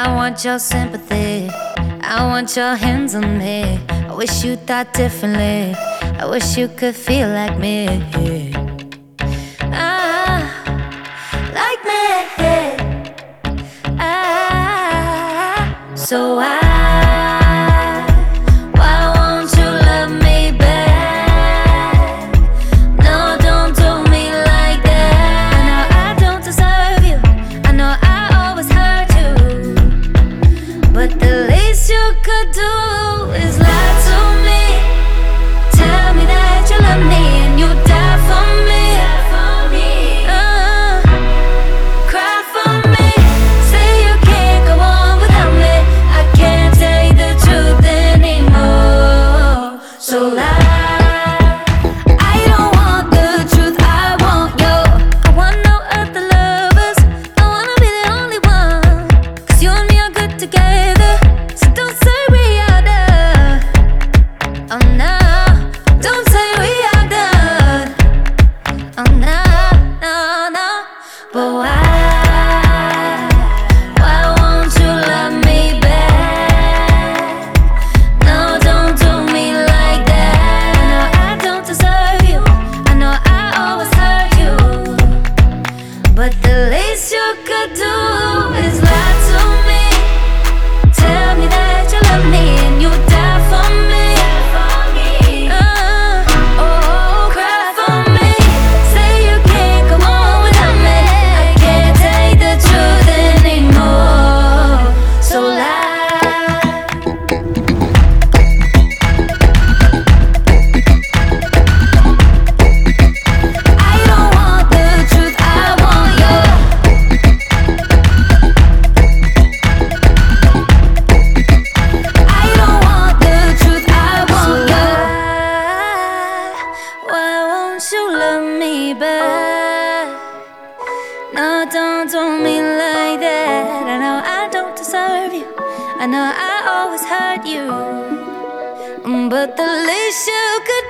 I want your sympathy. I want your hands on me. I wish you thought differently. I wish you could feel like me. Ah, like me. Ah, so I. do is lie to me. Tell me that you love me and you die for me. Uh, cry for me. Say you can't go on without me. I can't take the truth anymore. So lie. I But why? No, don't do me like that. I know I don't deserve you. I know I always hurt you. But the least you could